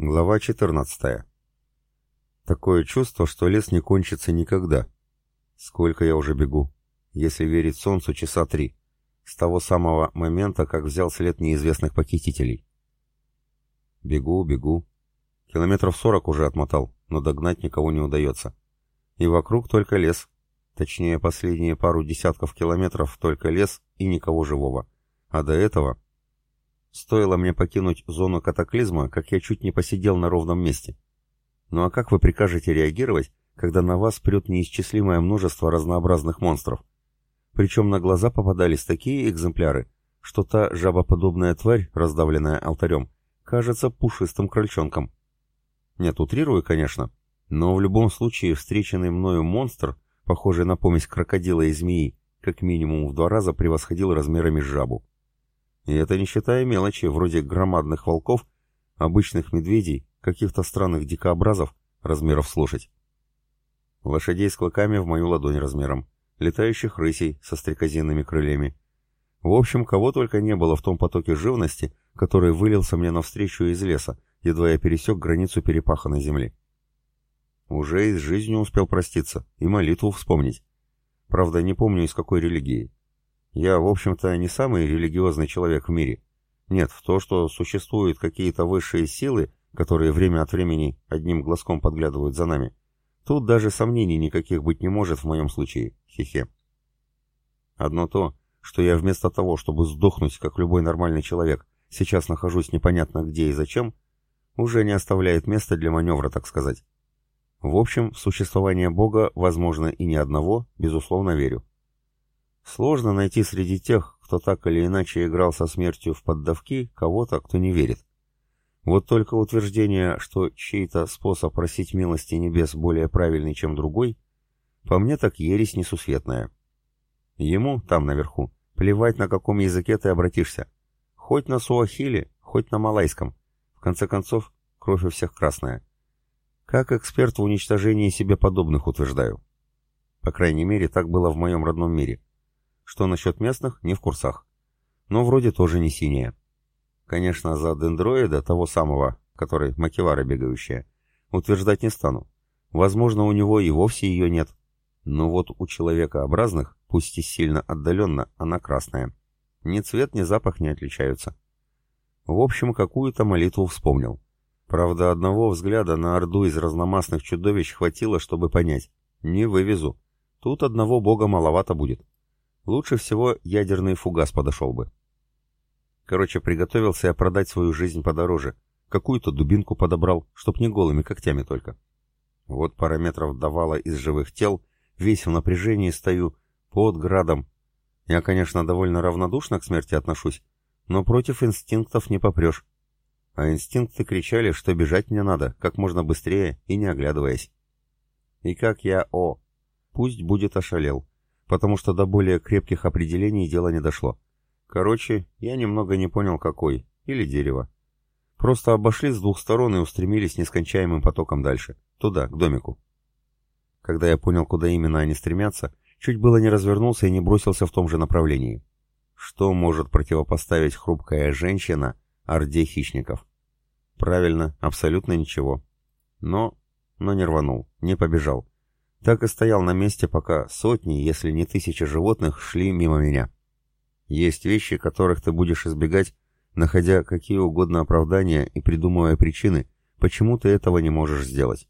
Глава 14. Такое чувство, что лес не кончится никогда. Сколько я уже бегу? Если верить солнцу, часа три. С того самого момента, как взял след неизвестных похитителей. Бегу, бегу. Километров сорок уже отмотал, но догнать никого не удается. И вокруг только лес. Точнее, последние пару десятков километров только лес и никого живого. А до этого Стоило мне покинуть зону катаклизма, как я чуть не посидел на ровном месте. Ну а как вы прикажете реагировать, когда на вас прет неисчислимое множество разнообразных монстров? Причем на глаза попадались такие экземпляры, что та жабоподобная тварь, раздавленная алтарем, кажется пушистым крольчонком. Нет, утрирую, конечно, но в любом случае встреченный мною монстр, похожий на помесь крокодила и змеи, как минимум в два раза превосходил размерами жабу. И это не считая мелочи, вроде громадных волков, обычных медведей, каких-то странных дикообразов, размеров с лошадь. Лошадей с клыками в мою ладонь размером, летающих рысей со стрекозинными крыльями. В общем, кого только не было в том потоке живности, который вылился мне навстречу из леса, едва я пересек границу перепаханной земли. Уже и с жизнью успел проститься, и молитву вспомнить. Правда, не помню, из какой религии. Я, в общем-то, не самый религиозный человек в мире. Нет, в то, что существуют какие-то высшие силы, которые время от времени одним глазком подглядывают за нами, тут даже сомнений никаких быть не может в моем случае. Хе-хе. Одно то, что я вместо того, чтобы сдохнуть, как любой нормальный человек, сейчас нахожусь непонятно где и зачем, уже не оставляет места для маневра, так сказать. В общем, в существование Бога, возможно, и не одного, безусловно, верю. Сложно найти среди тех, кто так или иначе играл со смертью в поддавки, кого-то, кто не верит. Вот только утверждение, что чей-то способ просить милости небес более правильный, чем другой, по мне так ересь несусветная. Ему, там наверху, плевать, на каком языке ты обратишься. Хоть на суахили, хоть на малайском. В конце концов, кровь у всех красная. Как эксперт в уничтожении себе подобных утверждаю. По крайней мере, так было в моем родном мире. Что насчет местных, не в курсах. Но вроде тоже не синяя. Конечно, за дендроида, того самого, который макевара бегающая, утверждать не стану. Возможно, у него и вовсе ее нет. Но вот у человекообразных, пусть и сильно отдаленно, она красная. Ни цвет, ни запах не отличаются. В общем, какую-то молитву вспомнил. Правда, одного взгляда на орду из разномастных чудовищ хватило, чтобы понять. Не вывезу. Тут одного бога маловато будет. Лучше всего ядерный фугас подошел бы. Короче, приготовился я продать свою жизнь подороже. Какую-то дубинку подобрал, чтоб не голыми когтями только. Вот пара метров давала из живых тел, весь в напряжении стою, под градом. Я, конечно, довольно равнодушно к смерти отношусь, но против инстинктов не попрешь. А инстинкты кричали, что бежать мне надо, как можно быстрее и не оглядываясь. И как я, о, пусть будет ошалел потому что до более крепких определений дело не дошло. Короче, я немного не понял, какой, или дерево. Просто обошли с двух сторон и устремились нескончаемым потоком дальше, туда, к домику. Когда я понял, куда именно они стремятся, чуть было не развернулся и не бросился в том же направлении. Что может противопоставить хрупкая женщина орде хищников? Правильно, абсолютно ничего. Но... но не рванул, не побежал. Так и стоял на месте, пока сотни, если не тысячи животных шли мимо меня. Есть вещи, которых ты будешь избегать, находя какие угодно оправдания и придумывая причины, почему ты этого не можешь сделать.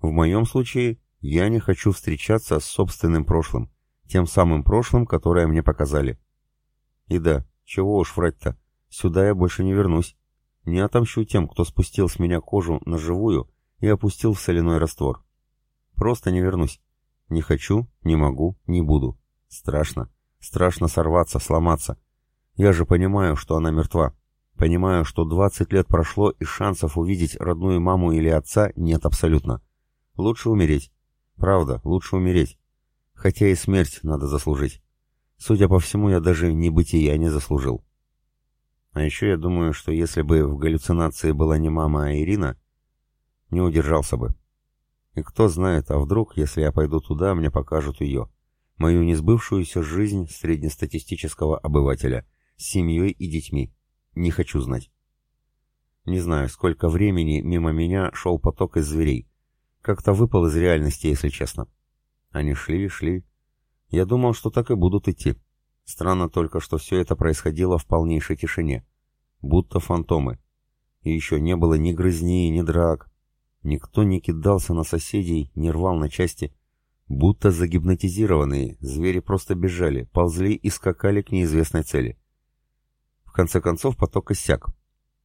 В моем случае я не хочу встречаться с собственным прошлым, тем самым прошлым, которое мне показали. И да, чего уж врать-то, сюда я больше не вернусь. Не отомщу тем, кто спустил с меня кожу на живую и опустил в соляной раствор. Просто не вернусь. Не хочу, не могу, не буду. Страшно. Страшно сорваться, сломаться. Я же понимаю, что она мертва. Понимаю, что 20 лет прошло, и шансов увидеть родную маму или отца нет абсолютно. Лучше умереть. Правда, лучше умереть. Хотя и смерть надо заслужить. Судя по всему, я даже небытия не заслужил. А еще я думаю, что если бы в галлюцинации была не мама, а Ирина, не удержался бы. И кто знает, а вдруг, если я пойду туда, мне покажут ее. Мою несбывшуюся жизнь среднестатистического обывателя, с семьей и детьми. Не хочу знать. Не знаю, сколько времени мимо меня шел поток из зверей. Как-то выпал из реальности, если честно. Они шли, шли. Я думал, что так и будут идти. Странно только, что все это происходило в полнейшей тишине. Будто фантомы. И еще не было ни грызни, ни драк. Никто не кидался на соседей, не рвал на части. Будто загипнотизированные, звери просто бежали, ползли и скакали к неизвестной цели. В конце концов поток иссяк.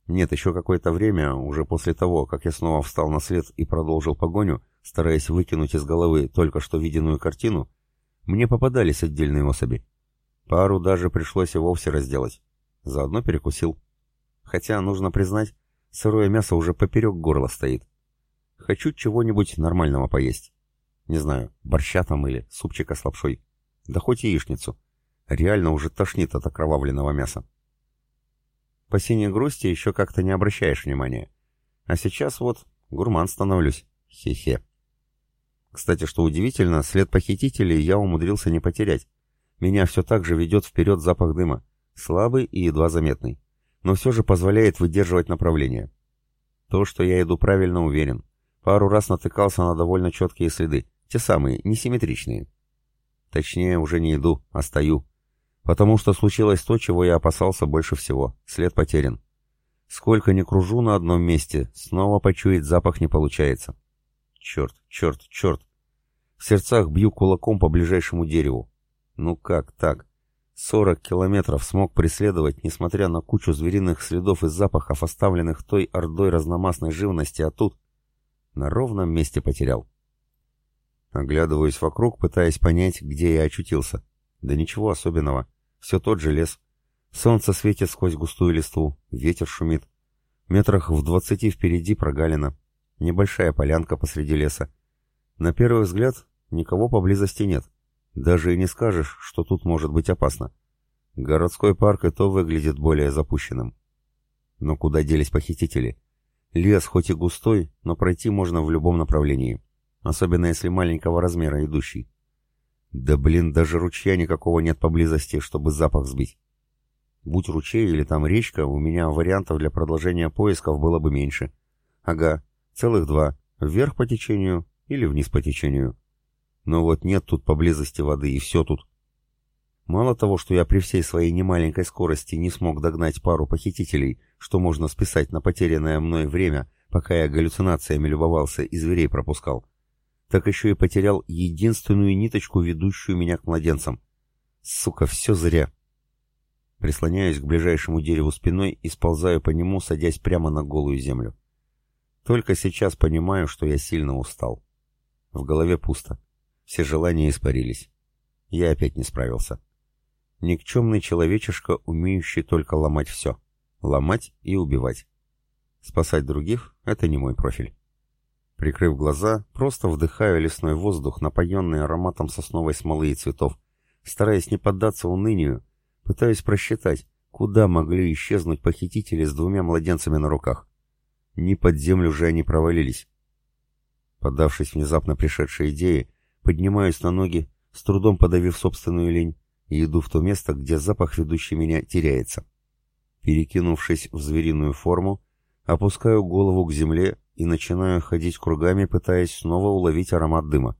Нет, еще какое-то время, уже после того, как я снова встал на след и продолжил погоню, стараясь выкинуть из головы только что виденную картину, мне попадались отдельные особи. Пару даже пришлось и вовсе разделать. Заодно перекусил. Хотя, нужно признать, сырое мясо уже поперек горла стоит. Хочу чего-нибудь нормального поесть. Не знаю, борща там или супчика с лапшой. Да хоть яичницу. Реально уже тошнит от окровавленного мяса. По синей грусти еще как-то не обращаешь внимания. А сейчас вот гурман становлюсь. Хе-хе. Кстати, что удивительно, след похитителей я умудрился не потерять. Меня все так же ведет вперед запах дыма. Слабый и едва заметный. Но все же позволяет выдерживать направление. То, что я иду правильно, уверен. Пару раз натыкался на довольно четкие следы. Те самые, несимметричные. Точнее, уже не иду, а стою. Потому что случилось то, чего я опасался больше всего. След потерян. Сколько ни кружу на одном месте, снова почуять запах не получается. Черт, черт, черт. В сердцах бью кулаком по ближайшему дереву. Ну как так? Сорок километров смог преследовать, несмотря на кучу звериных следов и запахов, оставленных той ордой разномастной живности, а тут на ровном месте потерял. Оглядываюсь вокруг, пытаясь понять, где я очутился. Да ничего особенного. Все тот же лес. Солнце светит сквозь густую листву, ветер шумит. Метрах в двадцати впереди прогалина. Небольшая полянка посреди леса. На первый взгляд никого поблизости нет. Даже и не скажешь, что тут может быть опасно. Городской парк и то выглядит более запущенным. Но куда делись похитители? Лес хоть и густой, но пройти можно в любом направлении особенно если маленького размера идущий. Да блин, даже ручья никакого нет поблизости, чтобы запах сбить. Будь ручей или там речка, у меня вариантов для продолжения поисков было бы меньше. Ага, целых два. Вверх по течению или вниз по течению. Но вот нет тут поблизости воды, и все тут. Мало того, что я при всей своей немаленькой скорости не смог догнать пару похитителей, что можно списать на потерянное мной время, пока я галлюцинациями любовался и зверей пропускал, так еще и потерял единственную ниточку, ведущую меня к младенцам. Сука, все зря. Прислоняюсь к ближайшему дереву спиной и сползаю по нему, садясь прямо на голую землю. Только сейчас понимаю, что я сильно устал. В голове пусто. Все желания испарились. Я опять не справился. Никчемный человечишка, умеющий только ломать все. Ломать и убивать. Спасать других — это не мой профиль. Прикрыв глаза, просто вдыхаю лесной воздух, напоенный ароматом сосновой смолы и цветов. Стараясь не поддаться унынию, пытаюсь просчитать, куда могли исчезнуть похитители с двумя младенцами на руках. Не под землю же они провалились. Поддавшись внезапно пришедшей идее, поднимаюсь на ноги, с трудом подавив собственную лень, и иду в то место, где запах, ведущий меня, теряется. Перекинувшись в звериную форму, опускаю голову к земле и начинаю ходить кругами, пытаясь снова уловить аромат дыма.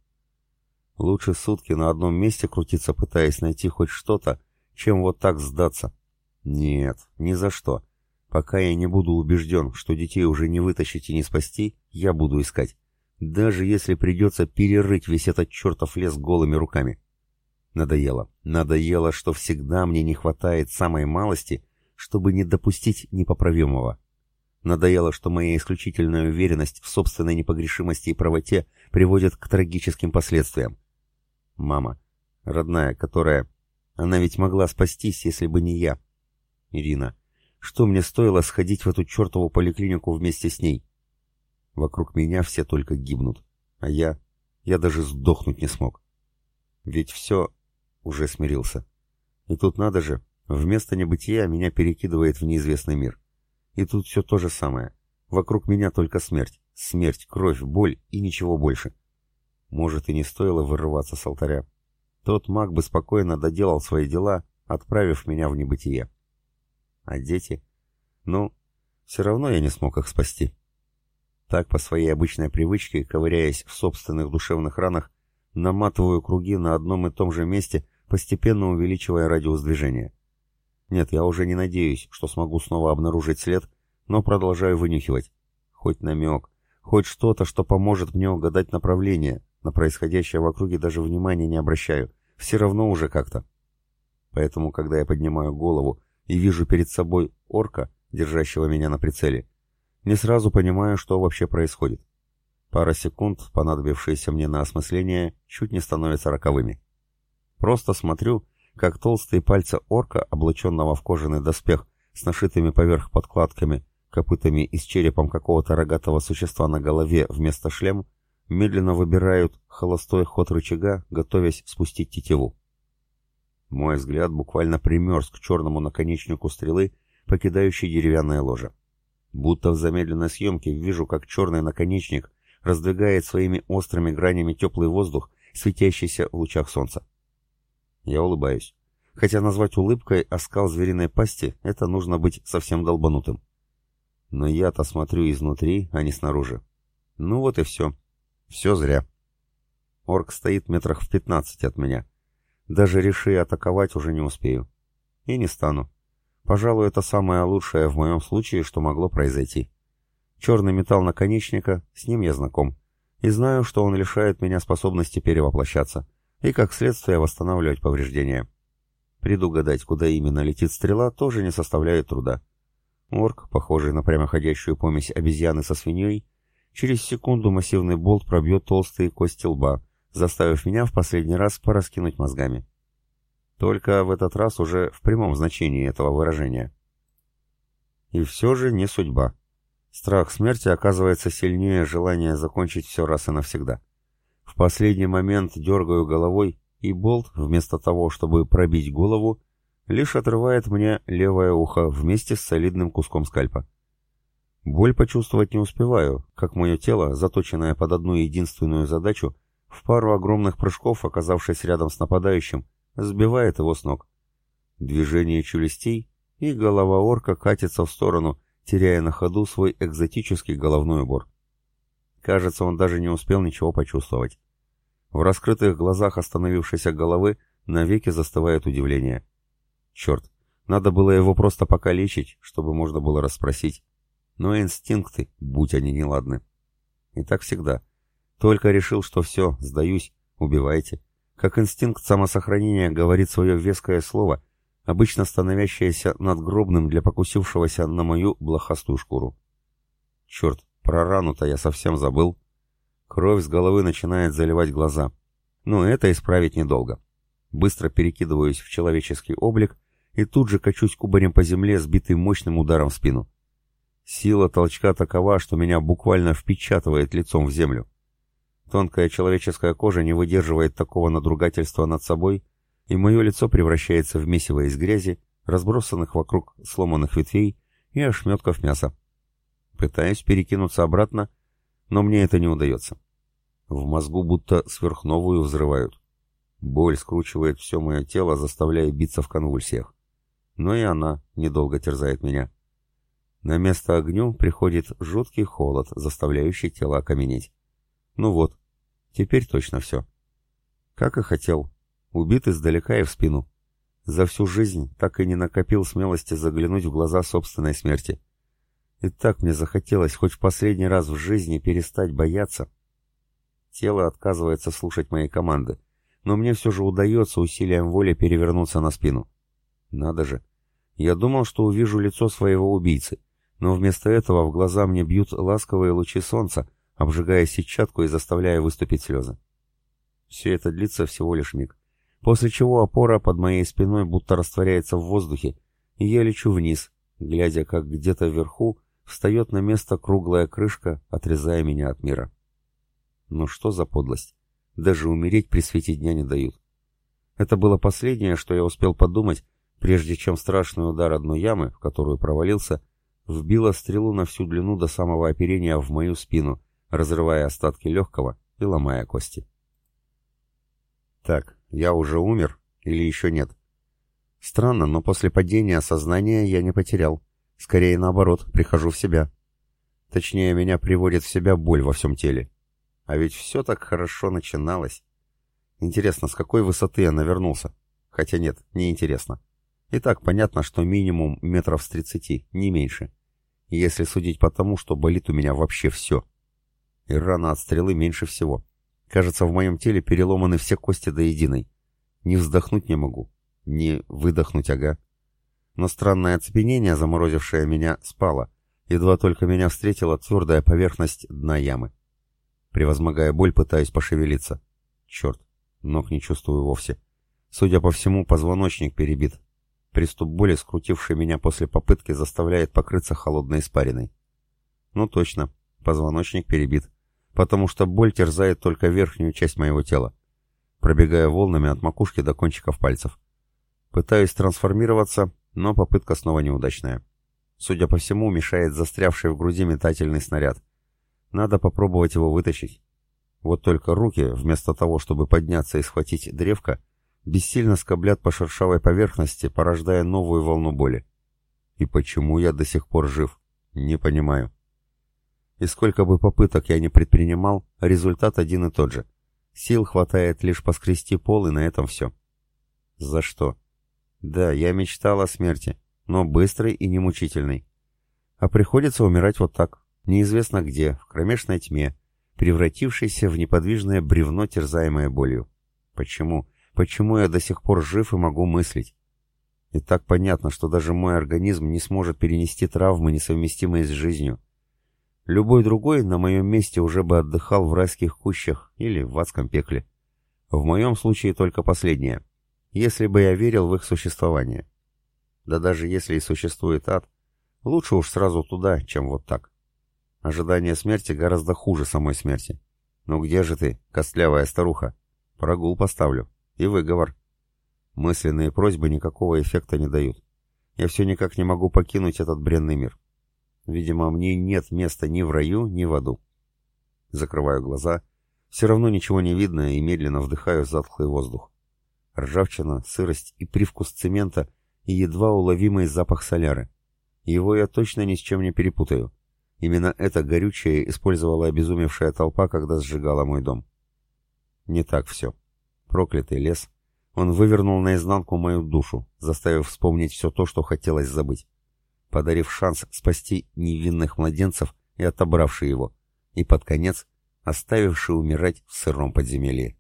Лучше сутки на одном месте крутиться, пытаясь найти хоть что-то, чем вот так сдаться. Нет, ни за что. Пока я не буду убежден, что детей уже не вытащить и не спасти, я буду искать. Даже если придется перерыть весь этот чертов лес голыми руками. Надоело. Надоело, что всегда мне не хватает самой малости, чтобы не допустить непоправимого. Надоело, что моя исключительная уверенность в собственной непогрешимости и правоте приводит к трагическим последствиям. Мама, родная, которая... Она ведь могла спастись, если бы не я. Ирина, что мне стоило сходить в эту чертову поликлинику вместе с ней? Вокруг меня все только гибнут, а я... Я даже сдохнуть не смог. Ведь все уже смирился. И тут надо же, вместо небытия меня перекидывает в неизвестный мир. И тут все то же самое. Вокруг меня только смерть. Смерть, кровь, боль и ничего больше. Может, и не стоило вырываться с алтаря. Тот маг бы спокойно доделал свои дела, отправив меня в небытие. А дети? Ну, Все равно я не смог их спасти. Так, по своей обычной привычке, ковыряясь в собственных душевных ранах, наматываю круги на одном и том же месте, постепенно увеличивая радиус движения. Нет, я уже не надеюсь, что смогу снова обнаружить след, но продолжаю вынюхивать. Хоть намек, хоть что-то, что поможет мне угадать направление. На происходящее в округе даже внимания не обращаю. Все равно уже как-то. Поэтому, когда я поднимаю голову и вижу перед собой орка, держащего меня на прицеле, не сразу понимаю, что вообще происходит. Пара секунд, понадобившиеся мне на осмысление, чуть не становятся роковыми. Просто смотрю, как толстые пальцы орка, облаченного в кожаный доспех с нашитыми поверх подкладками, копытами и с черепом какого-то рогатого существа на голове вместо шлем, медленно выбирают холостой ход рычага, готовясь спустить тетиву. Мой взгляд буквально примерз к черному наконечнику стрелы, покидающей деревянное ложе. Будто в замедленной съемке вижу, как черный наконечник раздвигает своими острыми гранями теплый воздух, светящийся в лучах солнца. Я улыбаюсь. Хотя назвать улыбкой оскал звериной пасти — это нужно быть совсем долбанутым. Но я-то смотрю изнутри, а не снаружи. Ну вот и все. Все зря. Орк стоит метрах в пятнадцать от меня. Даже реши атаковать уже не успею. И не стану. Пожалуй, это самое лучшее в моем случае, что могло произойти. Черный металл наконечника, с ним я знаком. И знаю, что он лишает меня способности перевоплощаться. И, как следствие, восстанавливать повреждения. Предугадать, куда именно летит стрела, тоже не составляет труда. Орк, похожий на прямоходящую помесь обезьяны со свиньей, через секунду массивный болт пробьет толстые кости лба, заставив меня в последний раз пораскинуть мозгами. Только в этот раз уже в прямом значении этого выражения. И все же не судьба. Страх смерти оказывается сильнее желания закончить все раз и навсегда. В последний момент дергаю головой, и болт, вместо того, чтобы пробить голову, лишь отрывает мне левое ухо вместе с солидным куском скальпа. Боль почувствовать не успеваю, как мое тело, заточенное под одну единственную задачу, в пару огромных прыжков, оказавшись рядом с нападающим, сбивает его с ног. Движение челюстей, и голова орка катится в сторону, теряя на ходу свой экзотический головной убор. Кажется, он даже не успел ничего почувствовать. В раскрытых глазах остановившейся головы навеки застывает удивление. Черт, надо было его просто покалечить, чтобы можно было расспросить. Но инстинкты, будь они неладны. И так всегда. Только решил, что все, сдаюсь, убивайте. Как инстинкт самосохранения говорит свое веское слово, обычно становящееся надгробным для покусившегося на мою блохастую шкуру. Черт, про рану-то я совсем забыл. Кровь с головы начинает заливать глаза. Но это исправить недолго. Быстро перекидываюсь в человеческий облик и тут же качусь кубарем по земле, сбитый мощным ударом в спину. Сила толчка такова, что меня буквально впечатывает лицом в землю. Тонкая человеческая кожа не выдерживает такого надругательства над собой, и мое лицо превращается в месиво из грязи, разбросанных вокруг сломанных ветвей и ошметков мяса. Пытаюсь перекинуться обратно, но мне это не удается. В мозгу будто сверхновую взрывают. Боль скручивает все мое тело, заставляя биться в конвульсиях но и она недолго терзает меня. На место огню приходит жуткий холод, заставляющий тело окаменеть. Ну вот, теперь точно все. Как и хотел. Убит издалека и в спину. За всю жизнь так и не накопил смелости заглянуть в глаза собственной смерти. И так мне захотелось хоть в последний раз в жизни перестать бояться. Тело отказывается слушать мои команды, но мне все же удается усилием воли перевернуться на спину. Надо же. Я думал, что увижу лицо своего убийцы, но вместо этого в глаза мне бьют ласковые лучи солнца, обжигая сетчатку и заставляя выступить слезы. Все это длится всего лишь миг, после чего опора под моей спиной будто растворяется в воздухе, и я лечу вниз, глядя, как где-то вверху встает на место круглая крышка, отрезая меня от мира. Ну что за подлость? Даже умереть при свете дня не дают. Это было последнее, что я успел подумать, прежде чем страшный удар одной ямы, в которую провалился, вбила стрелу на всю длину до самого оперения в мою спину, разрывая остатки легкого и ломая кости. Так, я уже умер или еще нет? Странно, но после падения сознания я не потерял. Скорее наоборот, прихожу в себя. Точнее, меня приводит в себя боль во всем теле. А ведь все так хорошо начиналось. Интересно, с какой высоты я навернулся? Хотя нет, не интересно. И так понятно, что минимум метров с тридцати, не меньше. Если судить по тому, что болит у меня вообще все. И рана от стрелы меньше всего. Кажется, в моем теле переломаны все кости до единой. Не вздохнуть не могу. Не выдохнуть, ага. Но странное оцепенение, заморозившее меня, спало. Едва только меня встретила твердая поверхность дна ямы. Превозмогая боль, пытаюсь пошевелиться. Черт, ног не чувствую вовсе. Судя по всему, позвоночник перебит. Приступ боли, скрутивший меня после попытки, заставляет покрыться холодной испариной. Ну точно, позвоночник перебит, потому что боль терзает только верхнюю часть моего тела, пробегая волнами от макушки до кончиков пальцев. Пытаюсь трансформироваться, но попытка снова неудачная. Судя по всему, мешает застрявший в груди метательный снаряд. Надо попробовать его вытащить. Вот только руки, вместо того, чтобы подняться и схватить древко, бессильно скоблят по шершавой поверхности, порождая новую волну боли. И почему я до сих пор жив? Не понимаю. И сколько бы попыток я ни предпринимал, результат один и тот же. Сил хватает лишь поскрести пол, и на этом все. За что? Да, я мечтал о смерти, но быстрой и немучительной. А приходится умирать вот так, неизвестно где, в кромешной тьме, превратившейся в неподвижное бревно, терзаемое болью. Почему? Почему я до сих пор жив и могу мыслить? И так понятно, что даже мой организм не сможет перенести травмы, несовместимые с жизнью. Любой другой на моем месте уже бы отдыхал в райских кущах или в адском пекле. В моем случае только последнее. Если бы я верил в их существование. Да даже если и существует ад, лучше уж сразу туда, чем вот так. Ожидание смерти гораздо хуже самой смерти. Ну где же ты, костлявая старуха? Прогул поставлю. И выговор. Мысленные просьбы никакого эффекта не дают. Я все никак не могу покинуть этот бренный мир. Видимо, мне нет места ни в раю, ни в аду. Закрываю глаза. Все равно ничего не видно и медленно вдыхаю затхлый воздух. Ржавчина, сырость и привкус цемента и едва уловимый запах соляры. Его я точно ни с чем не перепутаю. Именно это горючее использовала обезумевшая толпа, когда сжигала мой дом. Не так все. Проклятый лес. Он вывернул наизнанку мою душу, заставив вспомнить все то, что хотелось забыть. Подарив шанс спасти невинных младенцев и отобравший его. И под конец оставивший умирать в сыром подземелье.